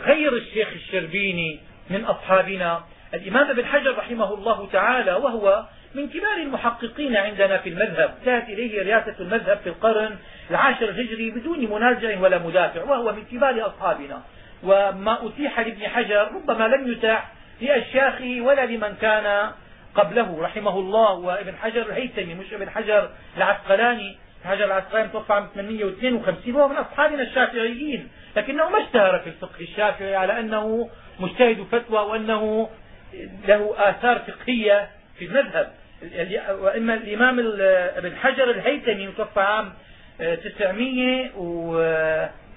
غير الشيخ الشربيني من أصحابنا الإمام ابن حجر رحمه الله تعالى وهو من كبار المحققين عندنا في المذهب انتهت إليه رياسة المذهب في القرن العاشر الهجري بدون منازع ولا مدافع وهو من كبار أصحابنا. وما أتيح لابن حجر ربما لم يتاح لأشياخه ولا لمن كان قبله رحمه الله وابن حجر الهيثمي مش ابن حجر العسقلاني. حجر العسقلاني توفى عام 852 وهو من أصحابنا الشافعيين لكنه ما اشتهر في الفقه الشافعي على أنه مجتهد فتوى وأنه له آثار فقهية في المذهب. وإما الإمام ابن حجر الهيثمي متوفى عام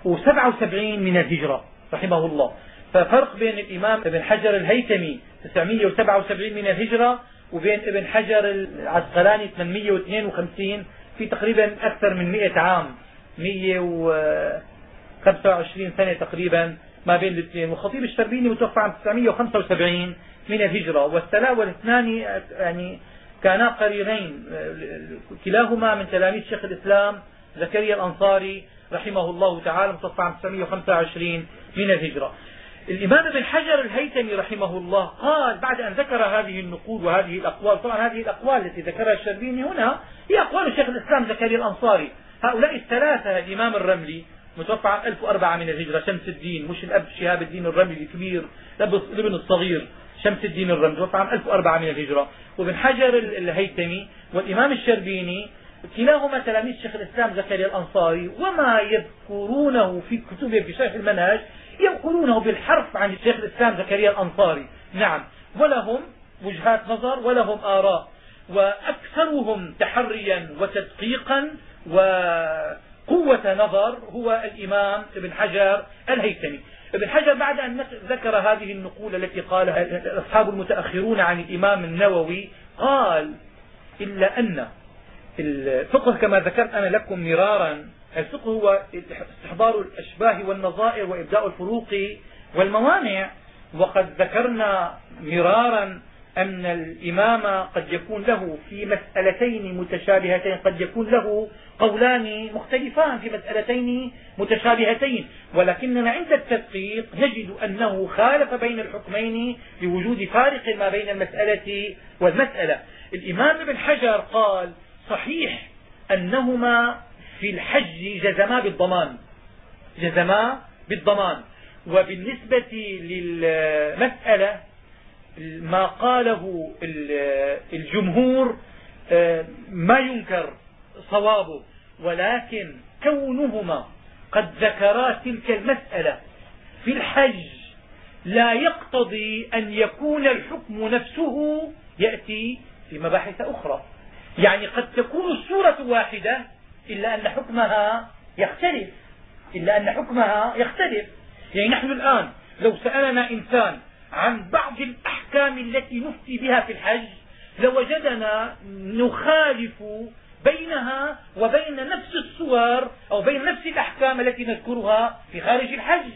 977 من الهجرة رحمه الله. ففرق بين الإمام ابن حجر الهيثمي 977 من الهجرة وبين ابن حجر العسقلاني 852 في تقريبا أكثر من 100 عام 125 سنة تقريبا ما بين الاثنين. والخطيب الشربيني متوفى عام 975 من الهجرة. والثلاث والاثنان يعني كانا قرينين. كلاهما من تلاميذ شيخ الإسلام زكريا الأنصاري رحمه الله تعالى متوفى عام 925 من الهجرة. الإمام ابن حجر الهيثمي رحمه الله قال بعد أن ذكر هذه النقول وهذه الأقوال طبعا هذه الأقوال التي ذكرها الشربيني هنا هي أقوال شيخ الإسلام زكريا الأنصاري هؤلاء الثلاثة الإمام الرملي متوفى عام 1004 من الهجرة شمس الدين مش الأب شهاب الدين الرملي الكبير الابن الصغير شمس الدين الرملي توفى عام 1004 من الهجرة. وابن حجر الهيثمي والإمام الشربيني كلاهما تلاميذ شيخ الإسلام زكريا الأنصاري وما يذكرونه في كتبهم في شرح المنهج ينقلونه بالحرف عن شيخ الإسلام زكريا الأنصاري. نعم ولهم وجهات نظر ولهم آراء. وأكثرهم تحريا وتدقيقا وقوة نظر هو الإمام ابن حجر الهيثمي. ابن حجر بعد أن ذكر هذه النقول التي قالها أصحاب المتأخرون عن الإمام النووي قال إلا أن الفقه كما ذكرت أنا لكم مرارا الفقه هو استحضار الأشباه والنظائر وإبداء الفروق والموانع وقد ذكرنا مرارا أن الإمام قد يكون له في مسألتين متشابهتين قد يكون له قولان مختلفان في مسألتين متشابهتين. ولكننا عند التدقيق نجد أنه خالف بين الحكمين لوجود فارق ما بين المسألة والمسألة. الإمام ابن حجر قال صحيح أنهما في الحج جزما بالضمان جزما بالضمان. وبالنسبة للمسألة ما قاله الجمهور آه، ما ينكر صوابه ولكن كونهما قد ذكرا تلك المسألة في الحج لا يقتضي أن يكون الحكم نفسه يأتي في مباحث أخرى. يعني قد تكون الصورة واحدة إلا أن حكمها يختلف إلا أن حكمها يختلف. يعني نحن الآن لو سألنا إنسان عن بعض الأحكام التي نفتي بها في الحج لوجدنا نخالف بينها وبين نفس الصور أو بين نفس الأحكام التي نذكرها في خارج الحج.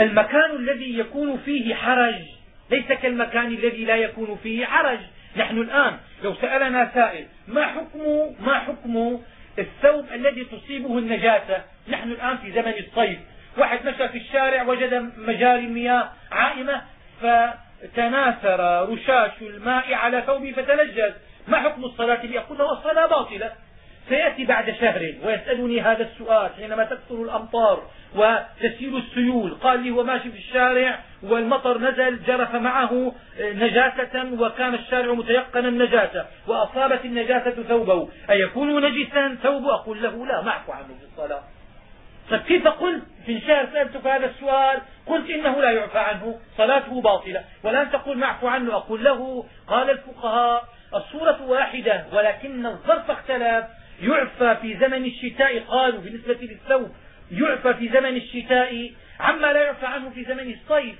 المكان الذي يكون فيه حرج ليس كالمكان الذي لا يكون فيه حرج. نحن الآن لو سألنا سائل ما حكم ما حكم الثوب الذي تصيبه النجاسة؟ نحن الآن في زمن الصيف. واحد مشى في الشارع وجد مجاري مياه عائمة فتناثر رشاش الماء على ثوبه فتنجس ما حكم الصلاة به يقول له الصلاة باطلة؟ سيأتي بعد شهر ويسألني هذا السؤال حينما تكثر الأمطار وتسيل السيول. قال لي هو ماشي في الشارع والمطر نزل جرف معه نجاسة وكان الشارع متيقنا النجاسة. وأصابت النجاسة ثوبه. أيكون نجسا ثوبه أقول له لا معفو عنه في الصلاة. طيب كيف قلت في شهر سألتك هذا السؤال؟ قلت إنه لا يعفى عنه صلاته باطلة. والآن تقول معفو عنه أقول له قال الفقهاء الصورة واحدة ولكن الظرف اختلف. يعفى في زمن الشتاء قالوا بالنسبة للثوب يعفى في زمن الشتاء عما لا يعفى عنه في زمن الصيف.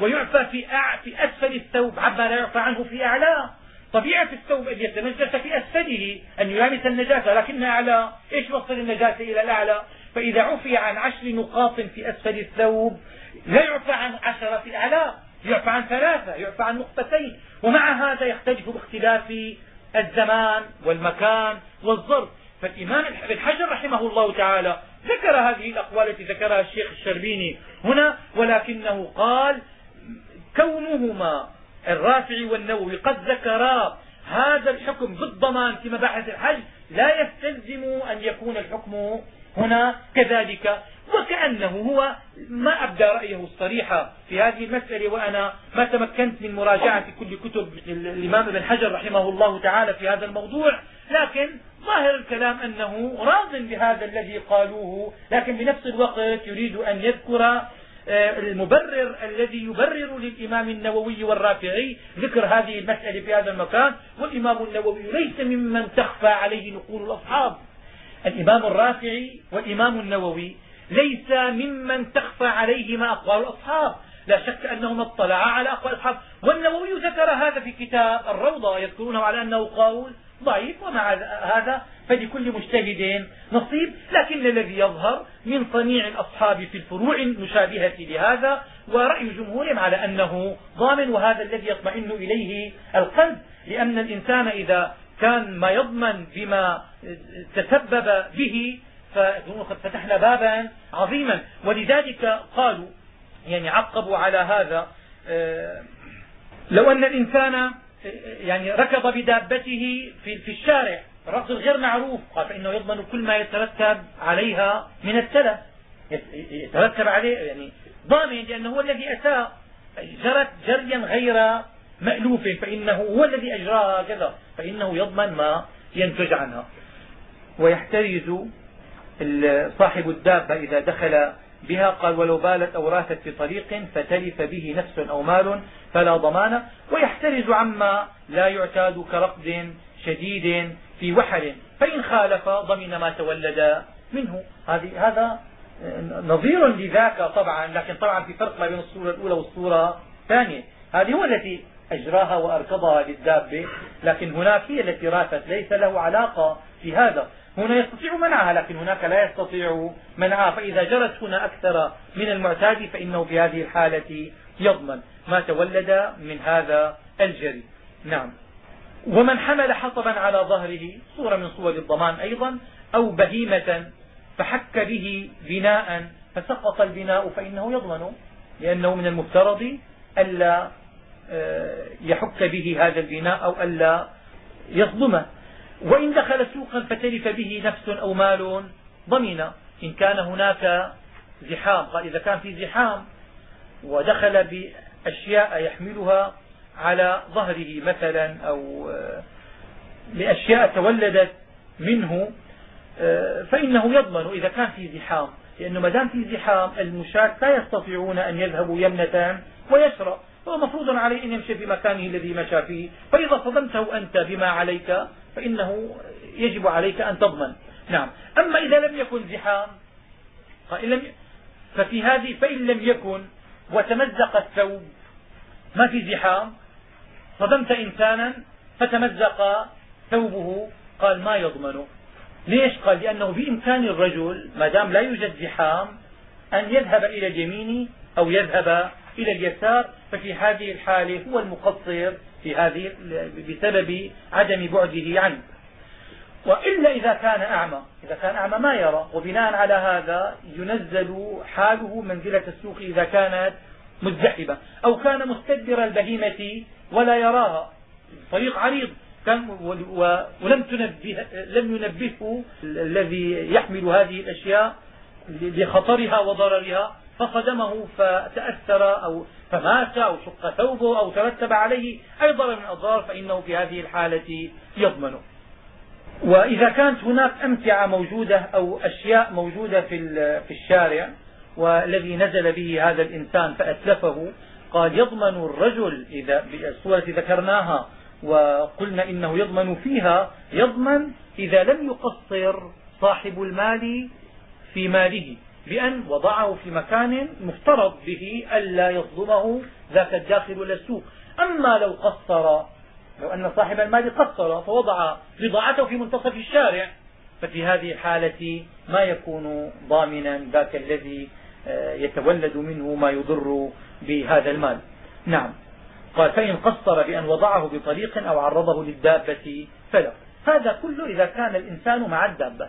ويعفى في, في أسفل الثوب عما لا يعفى عنه في أعلاه طبيعة الثوب أن يتنجس في أسفله أن يلامس النجاسة لكن أعلى. إيش وصل النجاسة إلى الأعلى؟ فإذا عفي عن عشر نقاط في أسفل الثوب لا يعفى عن عشرة في الأعلى يعفى عن ثلاثة يعفى عن نقطتين. ومع هذا يختلف باختلاف الزمان والمكان والظرف. فالإمام ابن حجر رحمه الله تعالى ذكر هذه الأقوال التي ذكرها الشيخ الشربيني هنا ولكنه قال كونهما الرافعي والنووي قد ذكرا هذا الحكم بالضمان في مباحث الحج لا يستلزم أن يكون الحكم هنا كذلك. وكأنه هو ما أبدى رأيه الصريح في هذه المسألة وأنا ما تمكنت من مراجعة كل كتب الإمام ابن حجر رحمه الله تعالى في هذا الموضوع. لكن ظاهر الكلام أنه راض بهذا الذي قالوه لكن بنفس الوقت يريد أن يذكر آه، المبرر الذي يبرر للإمام النووي والرافعي ذكر هذه المسألة في هذا المكان. والإمام النووي ليس ممن تخفى عليه نقول الأصحاب. الإمام الرافعي والإمام النووي ليس ممن تخفى عليهما أقوال الأصحاب. لا شك أنهما اطلعا على أقوال الأصحاب. والنووي ذكر هذا في كتاب الروضة يذكرونه على أنه قول ضعيف ومع هذا فلكل مجتهد نصيب. لكن الذي يظهر من صنيع الأصحاب في الفروع المشابهة لهذا ورأي جمهورهم على أنه ضامن وهذا الذي يطمئن إليه القلب لأن الإنسان إذا كان ما يضمن بما تسبب به فتحنا بابا عظيما. ولذلك قالوا يعني عقبوا على هذا آه، لو أن الإنسان آه، يعني ركض بدابته في, في الشارع الركض غير معروف قال فإنه يضمن كل ما يترتب عليها من التلف يترتب عليه يعني ضامن لأنه هو الذي أساء جرت جريا غير مألوف فإنه هو الذي أجراها كذا فإنه يضمن ما ينتج عنها. ويحترز صاحب الدابة إذا دخل بها قال ولو بالت أو راتت في طريق فتلف به نفس أو مال فلا ضمان. ويحترز عما لا يعتاد كرقد شديد في وحل فإن خالف ضمن ما تولد منه. هذا نظير لذاك طبعا لكن طبعا في فرق ما بين الصورة الأولى والصورة الثانية. هذه هو التي أجراها وأركضها للدابة لكن هناك هي التي راتت ليس له علاقة في هذا. هنا يستطيع منعها لكن هناك لا يستطيع منعها. فإذا جرت هنا أكثر من المعتاد فإنه في هذه الحالة يضمن ما تولد من هذا الجري. نعم. ومن حمل حطبا على ظهره صورة من صور الضمان أيضا أو بهيمة فحك به بناء فسقط البناء فإنه يضمن لأنه من المفترض ألا يحك به هذا البناء أو ألا يصدمه. وإن دخل سوقا فتلف به نفس أو مال ضمن. إن كان هناك زحام قال إذا كان في زحام ودخل بأشياء يحملها على ظهره مثلا أو آه، تولدت منه آه، فإنه يضمن إذا كان في زحام. لأنه ما دام في زحام المشاة لا يستطيعون أن يذهبوا يمنة ويسرى فهو مفروض عليه أن يمشي في مكانه الذي مشى فيه. فإذا صدمته أنت بما عليك فإنه يجب عليك أن تضمن. نعم. أما إذا لم يكن زحام ففي هذه فإن لم يكن وتمزق الثوب ما في زحام. صدمت إنسانا فتمزق ثوبه قال ما يضمن؟ ليش؟ قال لأنه بإمكان الرجل ما دام لا يوجد زحام أن يذهب إلى اليمين أو يذهب إلى اليسار ففي هذه الحالة هو المقصر في هذه بسبب عدم بعده عنه. وإلا إذا كان أعمى إذا كان أعمى ما يرى. وبناء على هذا ينزل حاله منزلة السوق إذا كانت مزدحمة أو كان مستدبر البهيمة ولا يراها. طريق عريض. ولم تنبه لم ينبهه الذي يحمل هذه الأشياء لخطرها وضررها. فصدمه فتأثر أو فمات أو شق ثوبه أو ترتب عليه أي ضرر من الأضرار فإنه في هذه الحالة يضمن. وإذا كانت هناك أمتعة موجودة أو أشياء موجودة في في الشارع والذي نزل به هذا الإنسان فأتلفه قال يضمن الرجل إذا بالصورة ذكرناها وقلنا إنه يضمن فيها يضمن إذا لم يقصر صاحب المال في ماله. بأن وضعه في مكان مفترض به ألا يصدمه ذاك الداخل إلى السوق. أما لو قصر لو أن صاحب المال قصر فوضع بضاعته في منتصف الشارع ففي هذه الحالة ما يكون ضامنا ذاك الذي آه، يتولد منه ما يضر بهذا المال. نعم. قال فإن قصر بأن وضعه بطريق أو عرضه للدابة فلا. هذا كله إذا كان الإنسان مع الدابة.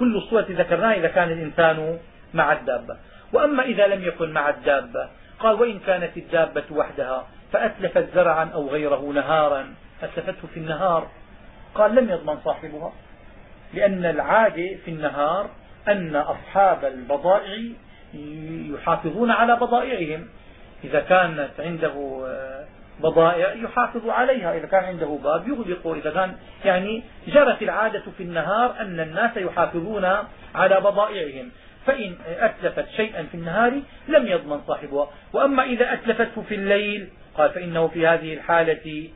كل الصورة ذكرناها إذا كان الإنسان مع الدابة. وأما إذا لم يكن مع الدابة قال وإن كانت الدابة وحدها فأتلفت زرعا أو غيره نهارا. أتلفته في النهار. قال لم يضمن صاحبها. لأن العادة في النهار أن أصحاب البضائع يحافظون على بضائعهم. إذا كانت عنده بضائع يحافظ عليها. إذا كان عنده باب يغلقه. إذا كان يعني جرت العادة في النهار أن الناس يحافظون على بضائعهم. فإن أتلفت شيئا في النهار لم يضمن صاحبها. وأما إذا أتلفته في الليل قال فإنه في هذه الحالة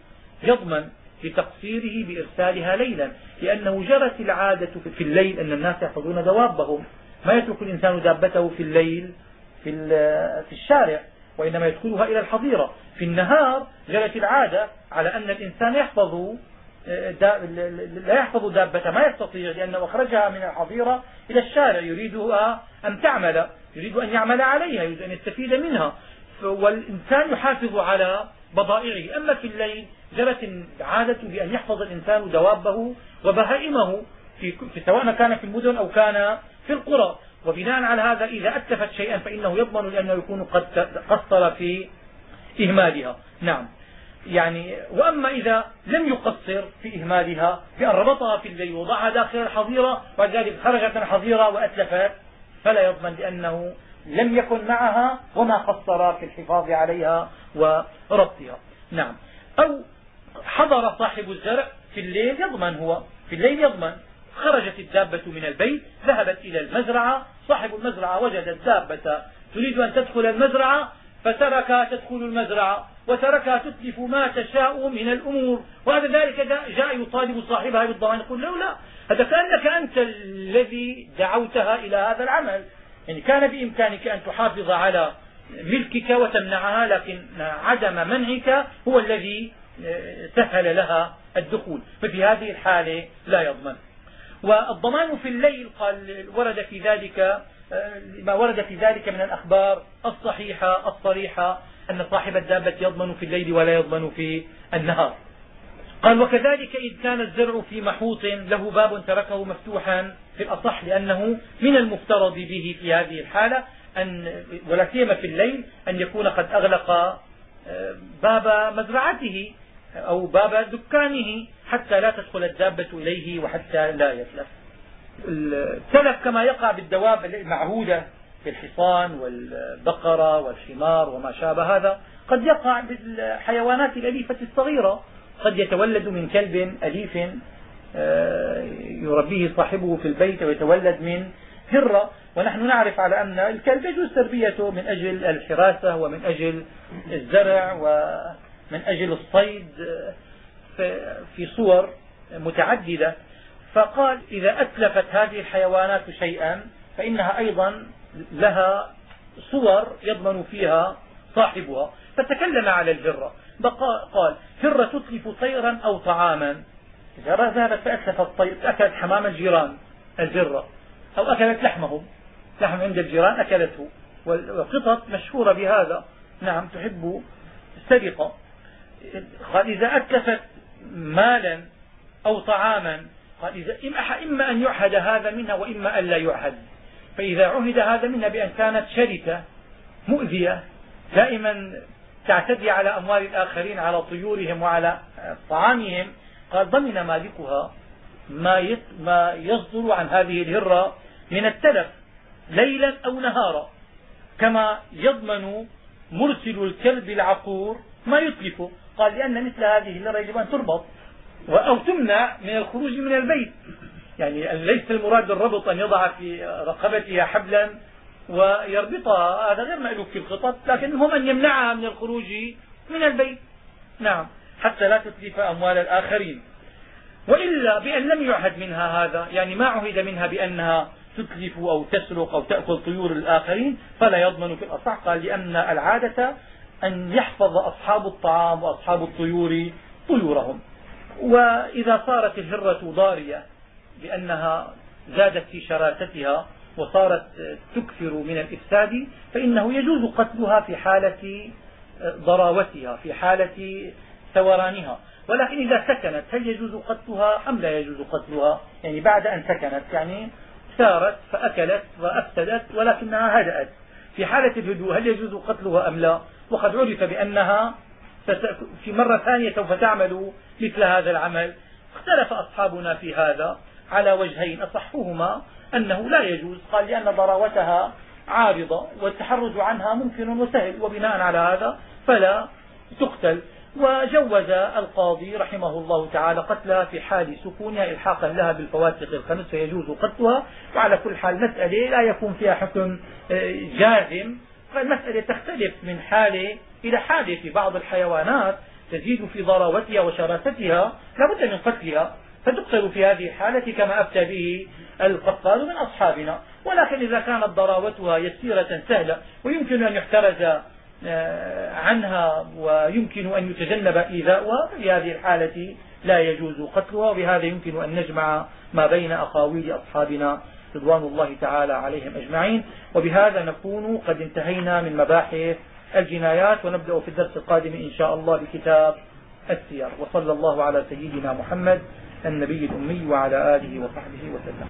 يضمن لتقصيره بإرسالها ليلا. لأنه جرت العادة في الليل أن الناس يحفظون دوابهم. ما يترك الإنسان دابته في الليل في, في الشارع. وإنما يدخلها إلى الحظيرة. في النهار جرت العادة على أن الإنسان يحفظ لا يحفظ دابة ما يستطيع لأنه أخرجها من الحظيرة إلى الشارع. يريدها أن تعمل يريد أن يعمل عليها يريد أن يستفيد منها. والإنسان يحافظ على بضائعه. أما في الليل جرت العادة بأن يحفظ الإنسان دوابه وبهائمه في سواء كان في المدن أو كان في القرى. وبناء على هذا إذا أتلفت شيئا فإنه يضمن لأنه يكون قد قصر في إهمالها. نعم. يعني وأما إذا لم يقصر في إهمالها بأن ربطها في الليل وضعها داخل الحظيرة وبعد ذلك خرجت من الحظيرة وأتلفت فلا يضمن لأنه لم يكن معها وما قصر في الحفاظ عليها وربطها. نعم. أو حضر صاحب الزرع في الليل يضمن هو. في الليل يضمن. خرجت الدابة من البيت ذهبت إلى المزرعة صاحب المزرعة وجد الدابة تريد أن تدخل المزرعة فتركها تدخل المزرعة وتركها تتلف ما تشاء من الأمور وهذا ذلك جاء يطالب صاحبها بالضمان يقول له لا هذا كأنك أنت الذي دعوتها إلى هذا العمل. يعني كان بإمكانك أن تحافظ على ملكك وتمنعها لكن عدم منعك هو الذي آه، سهل لها الدخول ففي هذه الحالة لا يضمن. والضمان في الليل قال ورد في ذلك ما ورد في ذلك من الأخبار الصحيحة الصريحة أن صاحب الدابة يضمن في الليل ولا يضمن في النهار. قال وكذلك إذ كان الزرع في محوط له باب تركه مفتوحا في الأصح لأنه من المفترض به في هذه الحالة أن ولا سيما في الليل أن يكون قد أغلق آه، باب مزرعته. أو باب دكانه حتى لا تدخل الدابة إليه وحتى لا يتلف التلف كما يقع بالدواب المعهودة في الحصان والبقرة والحمار وما شابه هذا قد يقع بالحيوانات الأليفة الصغيرة. قد يتولد من كلب أليف آه، يربيه صاحبه في البيت ويتولد من هرة ونحن نعرف على أن الكلب يجوز تربيته من أجل الحراسة ومن أجل الزرع ومن أجل الصيد في صور متعددة. فقال إذا أتلفت هذه الحيوانات شيئا فإنها أيضا لها صور يضمن فيها صاحبها. فتكلم على الهرة قال هرة تتلف طيرا أو طعاما. إذا ذهبت فأتلفت طير أكلت حمام الجيران الهرة أو أكلت لحمهم. لحم عند الجيران أكلته والقطط مشهورة بهذا. نعم تحب السرقة. قال إذا أتلفت مالا أو طعاما قال إذا إما أن يعهد هذا منها وإما أن لا يعهد فإذا عهد هذا منها بأن كانت شركة مؤذية دائما تعتدي على أموال الآخرين على طيورهم وعلى طعامهم قال ضمن مالكها ما ما يصدر عن هذه الهرة من التلف ليلا أو نهارا. كما يضمن مرسل الكلب العقور ما يتلفه. قال لأن مثل هذه الهرة يجب أن تربط. أو تمنع من الخروج من البيت. يعني ليس المراد الربط أن يضع في رقبتها حبلا ويربطها. هذا غير مألوف في الخطط لكن المهم أن يمنعها من الخروج من البيت. نعم. حتى لا تتلف أموال الآخرين. وإلا بأن لم يعهد منها هذا يعني ما عهد منها بأنها تتلف أو تسرق أو تأكل طيور الآخرين فلا يضمن في الأصح. قال لأن العادة أن يحفظ أصحاب الطعام وأصحاب الطيور طيورهم. وإذا صارت الهرة ضارية لأنها زادت في شراستها وصارت تكثر من الإفساد فإنه يجوز قتلها في حالة ضراوتها في حالة ثورانها ولكن إذا سكنت هل يجوز قتلها أم لا يجوز قتلها؟ يعني بعد أن سكنت يعني سارت فأكلت وأفسدت ولكنها هدأت. في حالة الهدوء هل يجوز قتلها أم لا؟ وقد عرف بأنها في مرة ثانية سوف تعمل مثل هذا العمل. اختلف أصحابنا في هذا على وجهين. أصحهما أنه لا يجوز. قال لأن ضراوتها عارضة والتحرج عنها ممكن وسهل وبناء على هذا فلا تقتل. وجوز القاضي رحمه الله تعالى قتلها في حال سكونها إلحاقا لها بالفواسق الخمس فيجوز قتلها. وعلى كل حال مسألة لا يكون فيها حكم آه، جازم. فالمسألة تختلف من حالة إلى حالة في بعض الحيوانات تزيد في ضراوتها وشراستها لا بد من قتلها فتقتل في هذه الحالة كما أفتى به القتال من أصحابنا. ولكن إذا كانت ضراوتها يسيرة سهلة ويمكن أن يحترز آه، عنها ويمكن أن يتجنب إيذاؤها في هذه الحالة لا يجوز قتلها. وبهذا يمكن أن نجمع ما بين أخاويل أصحابنا رضوان الله تعالى عليهم أجمعين. وبهذا نكون قد انتهينا من مباحث الجنايات ونبدأ في الدرس القادم إن شاء الله بكتاب السير. وصلى الله على سيدنا محمد النبي الأمي وعلى آله وصحبه وسلم.